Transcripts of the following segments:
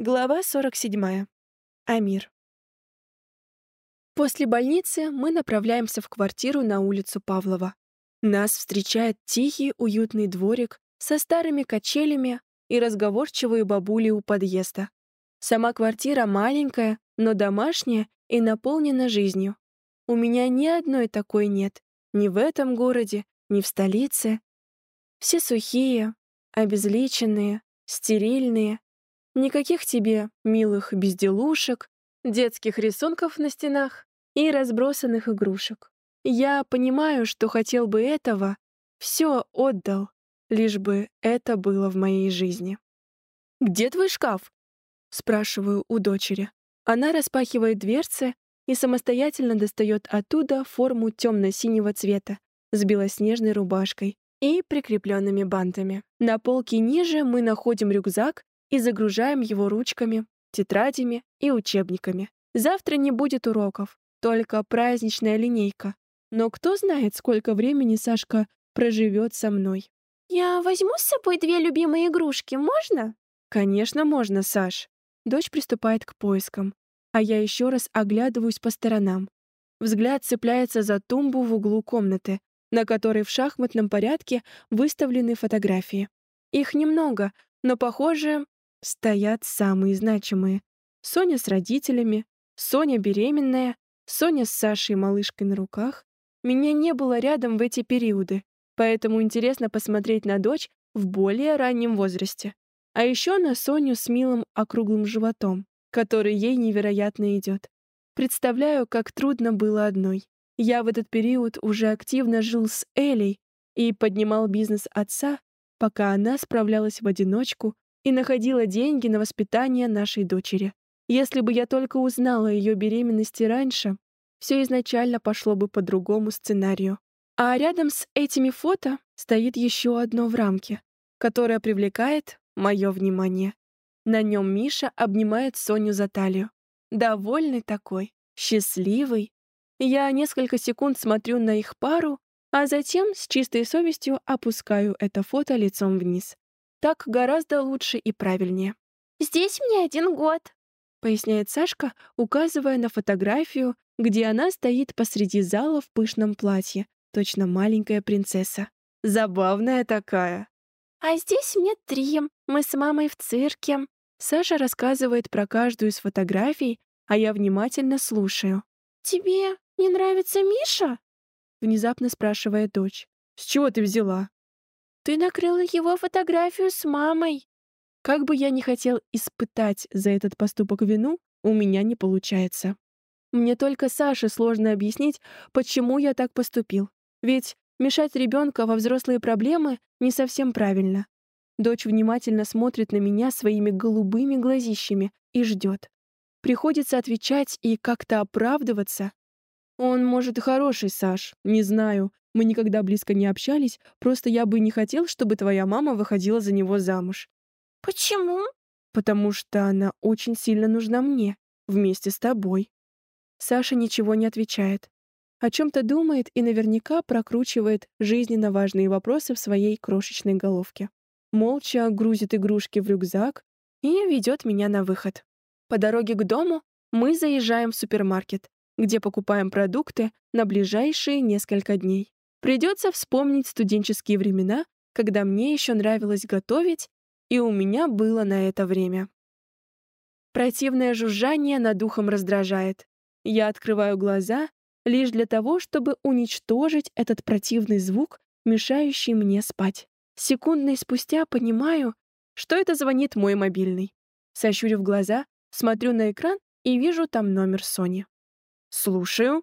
Глава 47. Амир. После больницы мы направляемся в квартиру на улицу Павлова. Нас встречает тихий, уютный дворик со старыми качелями и разговорчивые бабули у подъезда. Сама квартира маленькая, но домашняя и наполнена жизнью. У меня ни одной такой нет. Ни в этом городе, ни в столице. Все сухие, обезличенные, стерильные, Никаких тебе милых безделушек, детских рисунков на стенах и разбросанных игрушек. Я понимаю, что хотел бы этого, все отдал, лишь бы это было в моей жизни. «Где твой шкаф?» — спрашиваю у дочери. Она распахивает дверцы и самостоятельно достает оттуда форму темно-синего цвета с белоснежной рубашкой и прикрепленными бантами. На полке ниже мы находим рюкзак и загружаем его ручками, тетрадями и учебниками. Завтра не будет уроков, только праздничная линейка. Но кто знает, сколько времени Сашка проживет со мной. «Я возьму с собой две любимые игрушки, можно?» «Конечно, можно, Саш». Дочь приступает к поискам, а я еще раз оглядываюсь по сторонам. Взгляд цепляется за тумбу в углу комнаты, на которой в шахматном порядке выставлены фотографии. Их немного, но, похоже, стоят самые значимые. Соня с родителями, Соня беременная, Соня с Сашей и малышкой на руках. Меня не было рядом в эти периоды, поэтому интересно посмотреть на дочь в более раннем возрасте. А еще на Соню с милым округлым животом, который ей невероятно идет. Представляю, как трудно было одной. Я в этот период уже активно жил с Элей и поднимал бизнес отца, пока она справлялась в одиночку и находила деньги на воспитание нашей дочери. Если бы я только узнала о ее беременности раньше, все изначально пошло бы по другому сценарию. А рядом с этими фото стоит еще одно в рамке, которое привлекает мое внимание. На нем Миша обнимает Соню за талию. Довольный такой, счастливый. Я несколько секунд смотрю на их пару, а затем с чистой совестью опускаю это фото лицом вниз. Так гораздо лучше и правильнее. «Здесь мне один год», — поясняет Сашка, указывая на фотографию, где она стоит посреди зала в пышном платье, точно маленькая принцесса. Забавная такая. «А здесь мне три. Мы с мамой в цирке». Саша рассказывает про каждую из фотографий, а я внимательно слушаю. «Тебе не нравится Миша?» — внезапно спрашивает дочь. «С чего ты взяла?» Ты накрыла его фотографию с мамой. Как бы я ни хотел испытать за этот поступок вину, у меня не получается. Мне только Саше сложно объяснить, почему я так поступил. Ведь мешать ребенка во взрослые проблемы не совсем правильно. Дочь внимательно смотрит на меня своими голубыми глазищами и ждет. Приходится отвечать и как-то оправдываться. Он, может, хороший, Саш, не знаю, мы никогда близко не общались, просто я бы не хотел, чтобы твоя мама выходила за него замуж. Почему? Потому что она очень сильно нужна мне, вместе с тобой. Саша ничего не отвечает. О чем-то думает и наверняка прокручивает жизненно важные вопросы в своей крошечной головке. Молча грузит игрушки в рюкзак и ведет меня на выход. По дороге к дому мы заезжаем в супермаркет, где покупаем продукты на ближайшие несколько дней. Придется вспомнить студенческие времена, когда мне еще нравилось готовить, и у меня было на это время. Противное жужжание над ухом раздражает. Я открываю глаза лишь для того, чтобы уничтожить этот противный звук, мешающий мне спать. Секундной спустя понимаю, что это звонит мой мобильный. Сощурив глаза, смотрю на экран и вижу там номер Сони. «Слушаю».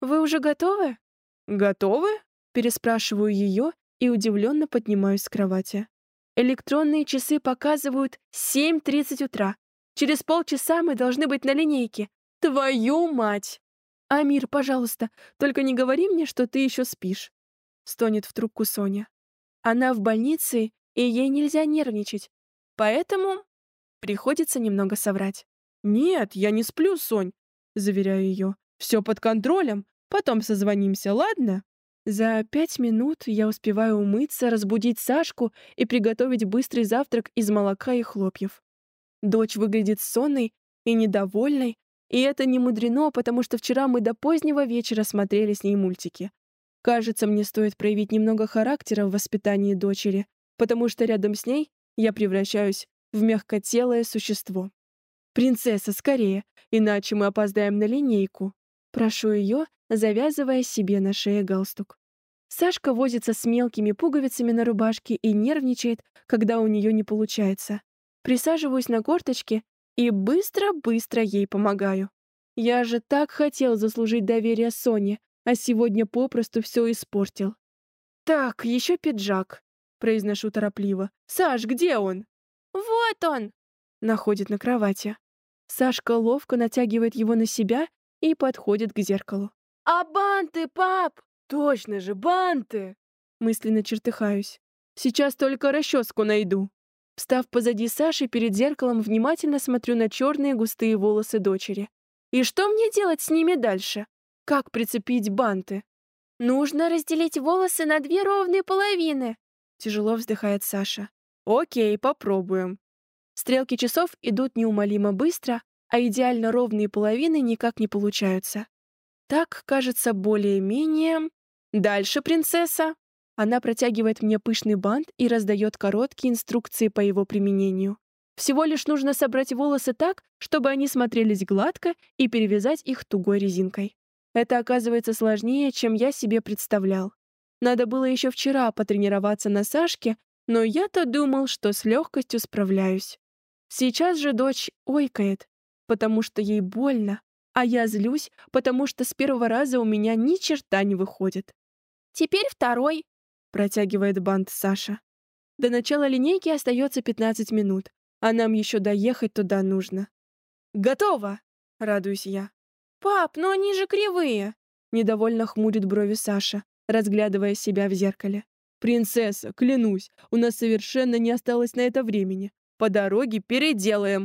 «Вы уже готовы?» «Готовы?» Переспрашиваю ее и удивленно поднимаюсь с кровати. Электронные часы показывают 7.30 утра. Через полчаса мы должны быть на линейке. Твою мать! Амир, пожалуйста, только не говори мне, что ты еще спишь. Стонет в трубку Соня. Она в больнице, и ей нельзя нервничать. Поэтому приходится немного соврать. «Нет, я не сплю, Сонь», — заверяю ее. «Все под контролем. Потом созвонимся, ладно?» За пять минут я успеваю умыться, разбудить Сашку и приготовить быстрый завтрак из молока и хлопьев. Дочь выглядит сонной и недовольной, и это не мудрено, потому что вчера мы до позднего вечера смотрели с ней мультики. Кажется, мне стоит проявить немного характера в воспитании дочери, потому что рядом с ней я превращаюсь в мягкотелое существо. «Принцесса, скорее, иначе мы опоздаем на линейку». Прошу ее, завязывая себе на шее галстук. Сашка возится с мелкими пуговицами на рубашке и нервничает, когда у нее не получается. Присаживаюсь на корточки и быстро-быстро ей помогаю. Я же так хотел заслужить доверие Соне, а сегодня попросту все испортил. «Так, еще пиджак», — произношу торопливо. «Саш, где он?» «Вот он!» — находит на кровати. Сашка ловко натягивает его на себя и подходит к зеркалу. «А банты, пап?» «Точно же, банты!» Мысленно чертыхаюсь. «Сейчас только расческу найду». Встав позади Саши перед зеркалом, внимательно смотрю на черные густые волосы дочери. И что мне делать с ними дальше? Как прицепить банты? Нужно разделить волосы на две ровные половины. Тяжело вздыхает Саша. Окей, попробуем. Стрелки часов идут неумолимо быстро, а идеально ровные половины никак не получаются. Так, кажется, более-менее... Дальше, принцесса. Она протягивает мне пышный бант и раздает короткие инструкции по его применению. Всего лишь нужно собрать волосы так, чтобы они смотрелись гладко и перевязать их тугой резинкой. Это оказывается сложнее, чем я себе представлял. Надо было еще вчера потренироваться на Сашке, но я-то думал, что с легкостью справляюсь. Сейчас же дочь ойкает, потому что ей больно, а я злюсь, потому что с первого раза у меня ни черта не выходит. «Теперь второй», — протягивает бант Саша. До начала линейки остается 15 минут, а нам еще доехать туда нужно. «Готово!» — радуюсь я. «Пап, но они же кривые!» — недовольно хмурит брови Саша, разглядывая себя в зеркале. «Принцесса, клянусь, у нас совершенно не осталось на это времени. По дороге переделаем!»